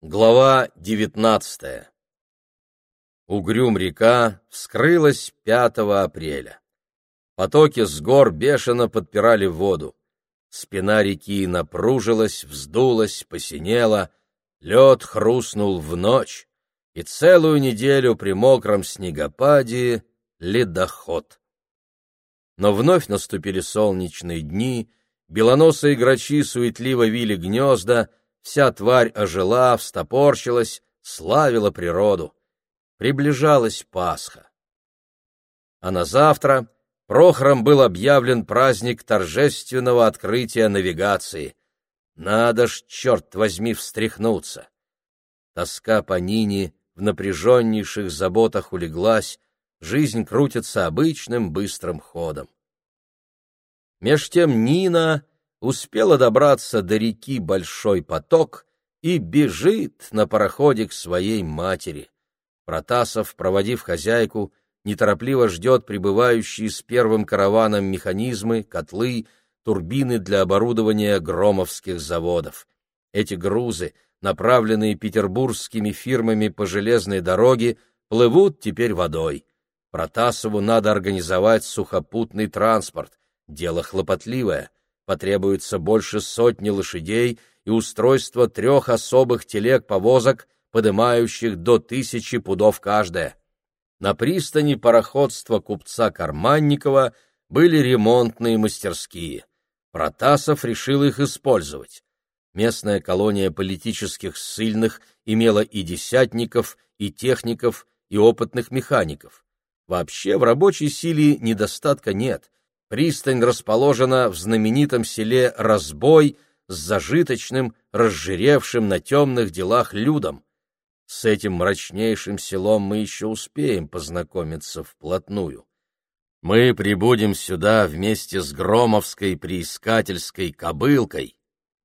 Глава девятнадцатая Угрюм-река вскрылась 5 апреля. Потоки с гор бешено подпирали воду. Спина реки напружилась, вздулась, посинела, лед хрустнул в ночь, и целую неделю при мокром снегопаде ледоход. Но вновь наступили солнечные дни, белоносые грачи суетливо вили гнезда, вся тварь ожила, встопорщилась, славила природу. Приближалась Пасха. А на завтра Прохором был объявлен праздник торжественного открытия навигации. Надо ж, черт возьми, встряхнуться. Тоска по Нине в напряженнейших заботах улеглась, жизнь крутится обычным быстрым ходом. Меж тем Нина успела добраться до реки Большой поток и бежит на пароходе к своей матери. Протасов, проводив хозяйку, неторопливо ждет прибывающие с первым караваном механизмы, котлы, турбины для оборудования громовских заводов. Эти грузы, направленные петербургскими фирмами по железной дороге, плывут теперь водой. Протасову надо организовать сухопутный транспорт. Дело хлопотливое. Потребуется больше сотни лошадей и устройство трех особых телег-повозок, поднимающих до тысячи пудов каждая. На пристани пароходства купца Карманникова были ремонтные мастерские. Протасов решил их использовать. Местная колония политических ссыльных имела и десятников, и техников, и опытных механиков. Вообще в рабочей силе недостатка нет. Пристань расположена в знаменитом селе Разбой с зажиточным, разжиревшим на темных делах людом. С этим мрачнейшим селом мы еще успеем познакомиться вплотную. Мы прибудем сюда вместе с Громовской приискательской кобылкой,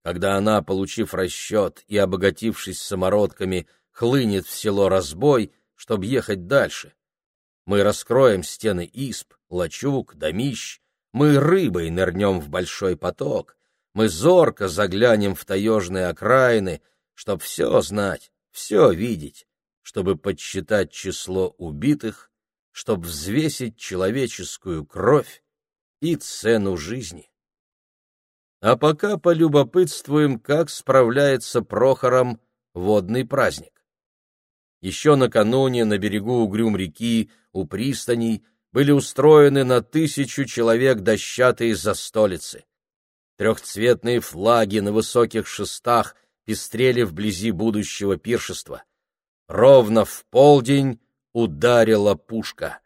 когда она, получив расчет и обогатившись самородками, хлынет в село Разбой, чтобы ехать дальше. Мы раскроем стены исп, лачуг, домищ, мы рыбой нырнем в большой поток, мы зорко заглянем в таежные окраины, чтоб все знать, все видеть, чтобы подсчитать число убитых, чтобы взвесить человеческую кровь и цену жизни. А пока полюбопытствуем, как справляется Прохором водный праздник. Еще накануне на берегу Угрюм-реки у пристаней были устроены на тысячу человек дощатые застолицы. Трехцветные флаги на высоких шестах пестрели вблизи будущего пиршества. Ровно в полдень ударила пушка.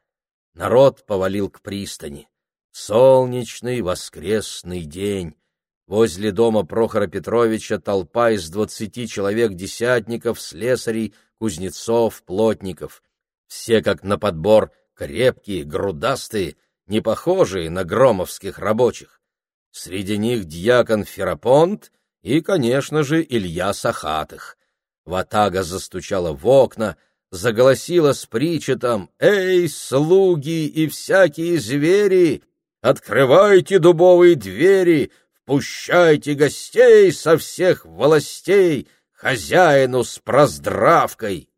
Народ повалил к пристани. Солнечный воскресный день. Возле дома Прохора Петровича толпа из двадцати человек десятников, слесарей, кузнецов, плотников. Все как на подбор крепкие, грудастые, не похожие на громовских рабочих. Среди них дьякон Ферапонт и, конечно же, Илья Сахатых. Ватага застучала в окна, заголосила с причетом «Эй, слуги и всякие звери! Открывайте дубовые двери, впущайте гостей со всех властей, хозяину с проздравкой!»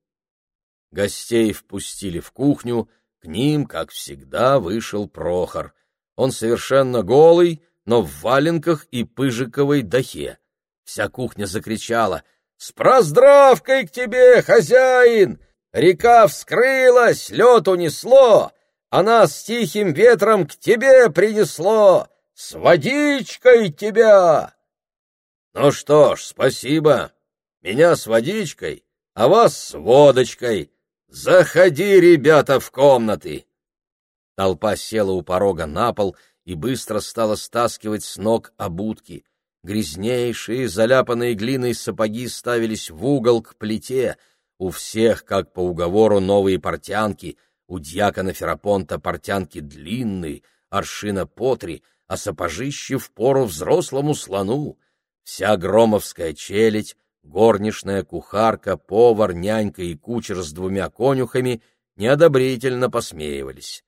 Гостей впустили в кухню, к ним, как всегда, вышел Прохор. Он совершенно голый, но в валенках и пыжиковой дахе. Вся кухня закричала «С проздравкой к тебе, хозяин! Река вскрылась, лед унесло, а нас тихим ветром к тебе принесло! С водичкой тебя!» «Ну что ж, спасибо. Меня с водичкой, а вас с водочкой. Заходи, ребята, в комнаты!» Толпа села у порога на пол и быстро стала стаскивать с ног обутки. Грязнейшие, заляпанные глиной сапоги ставились в угол к плите. У всех, как по уговору, новые портянки. У дьякона Ферапонта портянки длинные, аршина по три, а сапожище в пору взрослому слону. Вся громовская челядь, горничная, кухарка, повар, нянька и кучер с двумя конюхами неодобрительно посмеивались.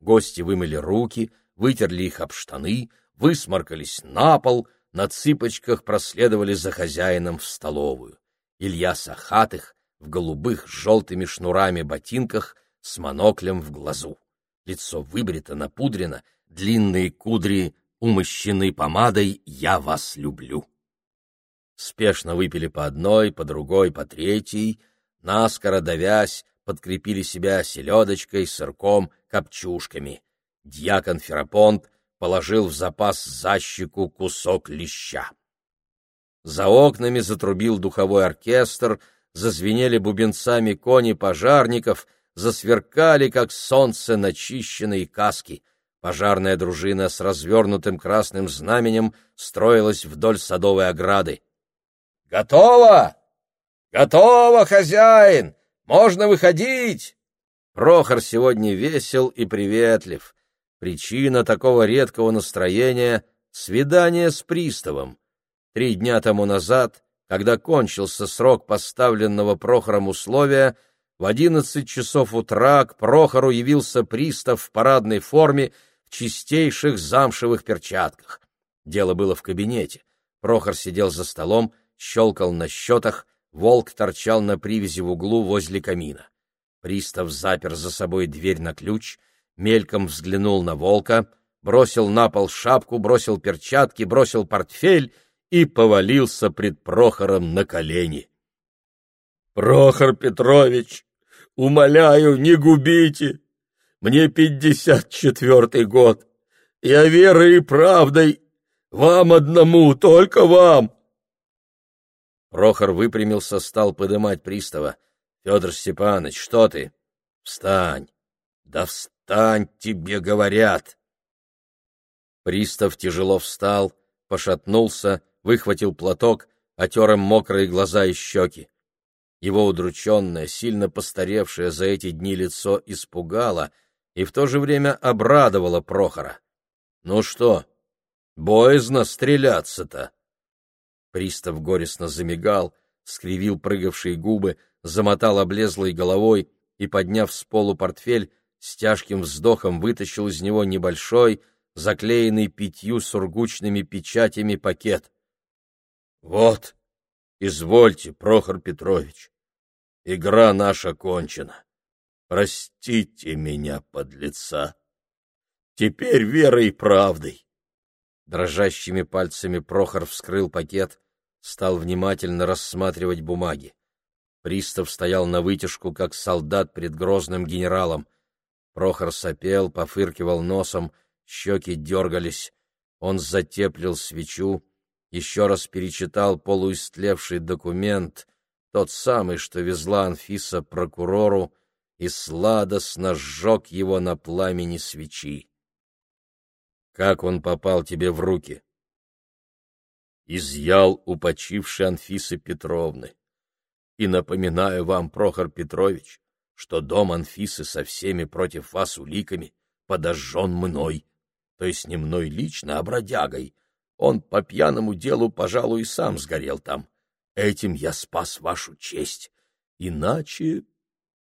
Гости вымыли руки, вытерли их об штаны, высморкались на пол, на цыпочках проследовали за хозяином в столовую. Илья Сахатых в голубых с желтыми шнурами ботинках с моноклем в глазу. Лицо выбрито, напудрено, длинные кудри умощены помадой «Я вас люблю». Спешно выпили по одной, по другой, по третьей, наскоро давясь, подкрепили себя селедочкой, сырком, копчушками. Дьякон Ферапонт положил в запас за щеку кусок леща. За окнами затрубил духовой оркестр, зазвенели бубенцами кони пожарников, засверкали, как солнце, начищенные каски. Пожарная дружина с развернутым красным знаменем строилась вдоль садовой ограды. «Готово! Готово, хозяин! Можно выходить!» Прохор сегодня весел и приветлив. Причина такого редкого настроения — свидание с приставом. Три дня тому назад, когда кончился срок поставленного Прохором условия, в одиннадцать часов утра к Прохору явился пристав в парадной форме в чистейших замшевых перчатках. Дело было в кабинете. Прохор сидел за столом, щелкал на счетах, волк торчал на привязи в углу возле камина. Пристав запер за собой дверь на ключ, мельком взглянул на волка, бросил на пол шапку, бросил перчатки, бросил портфель и повалился пред Прохором на колени. — Прохор Петрович, умоляю, не губите! Мне пятьдесят четвертый год. Я верой и правдой. Вам одному, только вам. Прохор выпрямился, стал подымать пристава. — Федор Степанович, что ты? — Встань! Да встань, тебе говорят! Пристав тяжело встал, пошатнулся, выхватил платок, отер им мокрые глаза и щеки. Его удрученное, сильно постаревшее за эти дни лицо испугало и в то же время обрадовало Прохора. — Ну что, боязно стреляться-то? Пристав горестно замигал, скривил прыгавшие губы, замотал облезлой головой и, подняв с полу портфель, с тяжким вздохом вытащил из него небольшой, заклеенный пятью сургучными печатями пакет. — Вот, извольте, Прохор Петрович, игра наша кончена. Простите меня, подлеца. Теперь верой и правдой. Дрожащими пальцами Прохор вскрыл пакет, стал внимательно рассматривать бумаги. Пристав стоял на вытяжку, как солдат перед грозным генералом. Прохор сопел, пофыркивал носом, щеки дергались. Он затеплил свечу, еще раз перечитал полуистлевший документ, тот самый, что везла Анфиса прокурору, и сладостно сжег его на пламени свечи. «Как он попал тебе в руки?» Изъял у почившей Анфисы Петровны. И напоминаю вам, Прохор Петрович, что дом Анфисы со всеми против вас уликами подожжен мной, то есть не мной лично, а бродягой. Он по пьяному делу, пожалуй, и сам сгорел там. Этим я спас вашу честь. Иначе...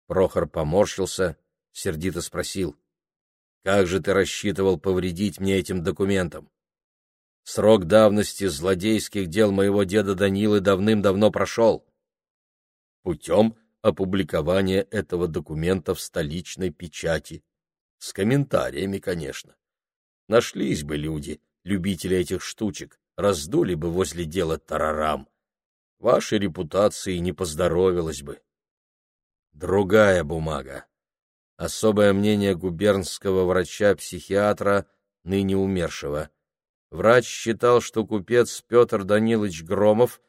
Прохор поморщился, сердито спросил. — Как же ты рассчитывал повредить мне этим документом? Срок давности злодейских дел моего деда Данилы давным-давно прошел. Путем опубликования этого документа в столичной печати. С комментариями, конечно. Нашлись бы люди, любители этих штучек, раздули бы возле дела тарарам. Вашей репутации не поздоровилось бы. Другая бумага. Особое мнение губернского врача-психиатра, ныне умершего — Врач считал, что купец Петр Данилович Громов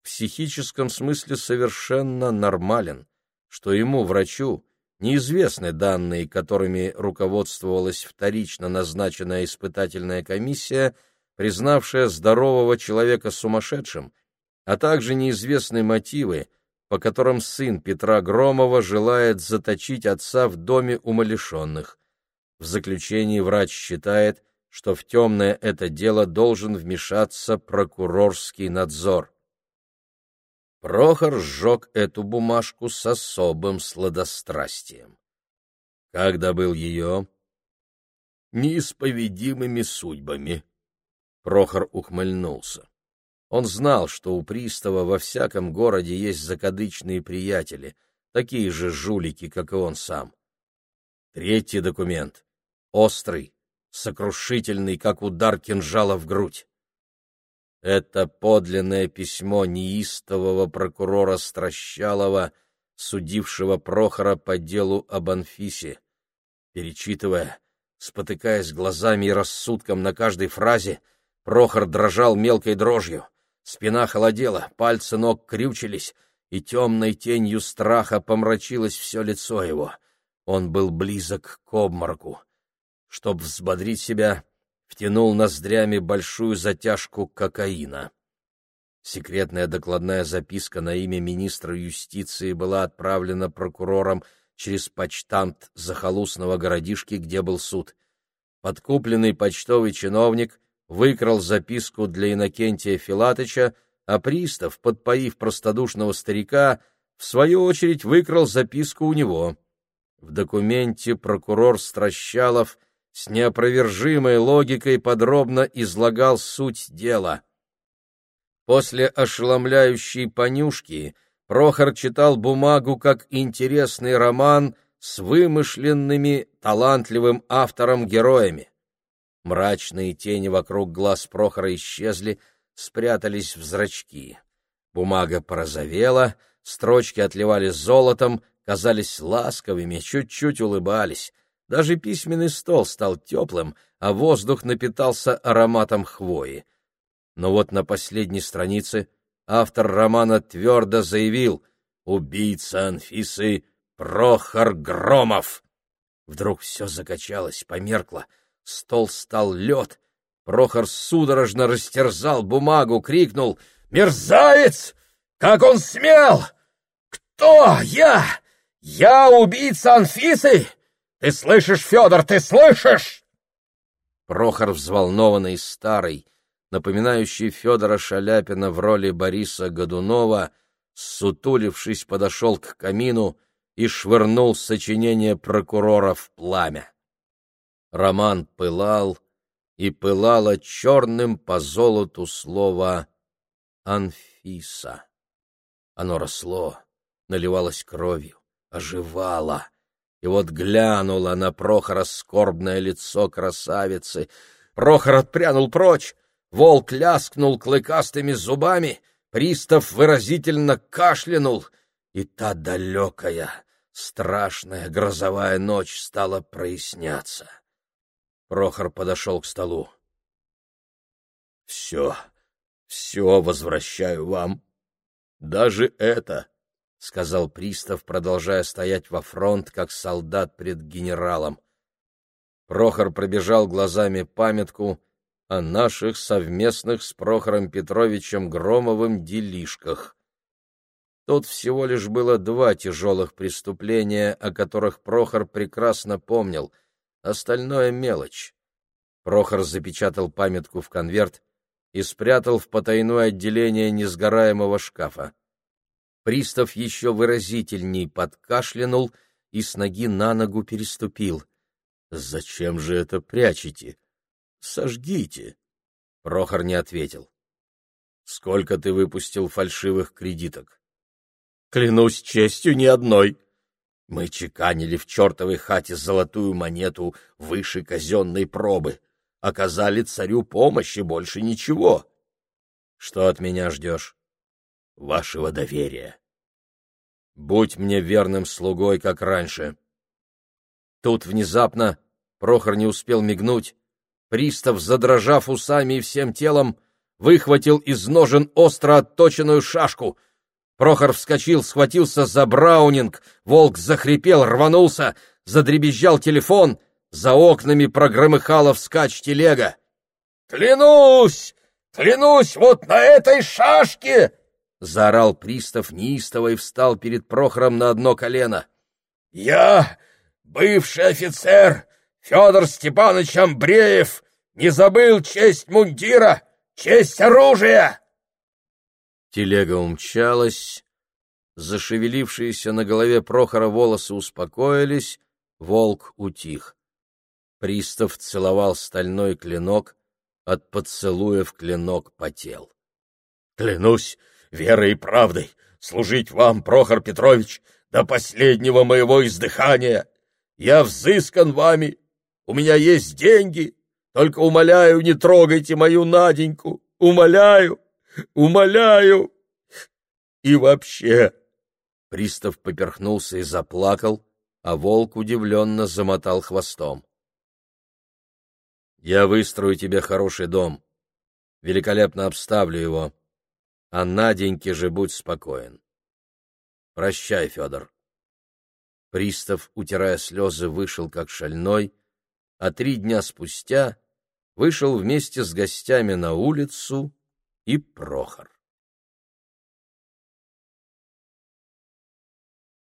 в психическом смысле совершенно нормален, что ему, врачу, неизвестны данные, которыми руководствовалась вторично назначенная испытательная комиссия, признавшая здорового человека сумасшедшим, а также неизвестны мотивы, по которым сын Петра Громова желает заточить отца в доме умалишенных. В заключении врач считает, что в темное это дело должен вмешаться прокурорский надзор. Прохор сжег эту бумажку с особым сладострастием. Как добыл ее? Неисповедимыми судьбами. Прохор ухмыльнулся. Он знал, что у пристава во всяком городе есть закадычные приятели, такие же жулики, как и он сам. Третий документ — острый, сокрушительный, как удар кинжала в грудь. Это подлинное письмо неистового прокурора Стращалова, судившего Прохора по делу об Анфисе. Перечитывая, спотыкаясь глазами и рассудком на каждой фразе, Прохор дрожал мелкой дрожью. Спина холодела, пальцы ног крючились, и темной тенью страха помрачилось все лицо его. Он был близок к обмороку. Чтоб взбодрить себя, втянул ноздрями большую затяжку кокаина. Секретная докладная записка на имя министра юстиции была отправлена прокурором через почтамт захолустного городишки, где был суд. Подкупленный почтовый чиновник выкрал записку для Иннокентия Филатыча, а пристав, подпоив простодушного старика, в свою очередь выкрал записку у него. В документе прокурор Стращалов с неопровержимой логикой подробно излагал суть дела. После ошеломляющей понюшки Прохор читал бумагу как интересный роман с вымышленными талантливым автором-героями. Мрачные тени вокруг глаз Прохора исчезли, спрятались в зрачки. Бумага порозовела, строчки отливали золотом, казались ласковыми, чуть-чуть улыбались. Даже письменный стол стал теплым, а воздух напитался ароматом хвои. Но вот на последней странице автор романа твердо заявил «Убийца Анфисы Прохор Громов». Вдруг все закачалось, померкло, Стол стал лед. Прохор судорожно растерзал бумагу, крикнул «Мерзавец! Как он смел! Кто я? Я убийца Анфисы? Ты слышишь, Федор, ты слышишь?» Прохор взволнованный старый, напоминающий Федора Шаляпина в роли Бориса Годунова, сутулившись, подошел к камину и швырнул сочинение прокурора в пламя. Роман пылал, и пылало черным по золоту слово «Анфиса». Оно росло, наливалось кровью, оживало. И вот глянуло на Прохора скорбное лицо красавицы. Прохор отпрянул прочь, волк ляскнул клыкастыми зубами, пристав выразительно кашлянул, и та далекая, страшная грозовая ночь стала проясняться. Прохор подошел к столу. — Все, все возвращаю вам. Даже это, — сказал пристав, продолжая стоять во фронт, как солдат пред генералом. Прохор пробежал глазами памятку о наших совместных с Прохором Петровичем Громовым делишках. Тут всего лишь было два тяжелых преступления, о которых Прохор прекрасно помнил — Остальное — мелочь. Прохор запечатал памятку в конверт и спрятал в потайное отделение несгораемого шкафа. Пристав еще выразительней подкашлянул и с ноги на ногу переступил. — Зачем же это прячете? Сожгите. Прохор не ответил. — Сколько ты выпустил фальшивых кредиток? — Клянусь честью, ни одной. Мы чеканили в чертовой хате золотую монету выше казенной пробы. Оказали царю помощи больше ничего. Что от меня ждешь? Вашего доверия. Будь мне верным слугой, как раньше. Тут внезапно Прохор не успел мигнуть. Пристав, задрожав усами и всем телом, выхватил из ножен остро отточенную шашку — Прохор вскочил, схватился за браунинг, волк захрипел, рванулся, задребезжал телефон, за окнами прогромыхала вскачь телега. «Клянусь! Клянусь вот на этой шашке!» — заорал пристав неистово и встал перед Прохором на одно колено. «Я, бывший офицер Федор Степанович Амбреев, не забыл честь мундира, честь оружия!» Телега умчалась, зашевелившиеся на голове Прохора волосы успокоились, волк утих. Пристав целовал стальной клинок, от поцелуев клинок потел. Клянусь верой и правдой служить вам, Прохор Петрович, до последнего моего издыхания. Я взыскан вами, у меня есть деньги, только умоляю, не трогайте мою Наденьку, умоляю, умоляю. И вообще...» Пристав поперхнулся и заплакал, а волк удивленно замотал хвостом. «Я выстрою тебе хороший дом, великолепно обставлю его, а Наденьке же будь спокоен. Прощай, Федор». Пристав, утирая слезы, вышел как шальной, а три дня спустя вышел вместе с гостями на улицу и Прохор.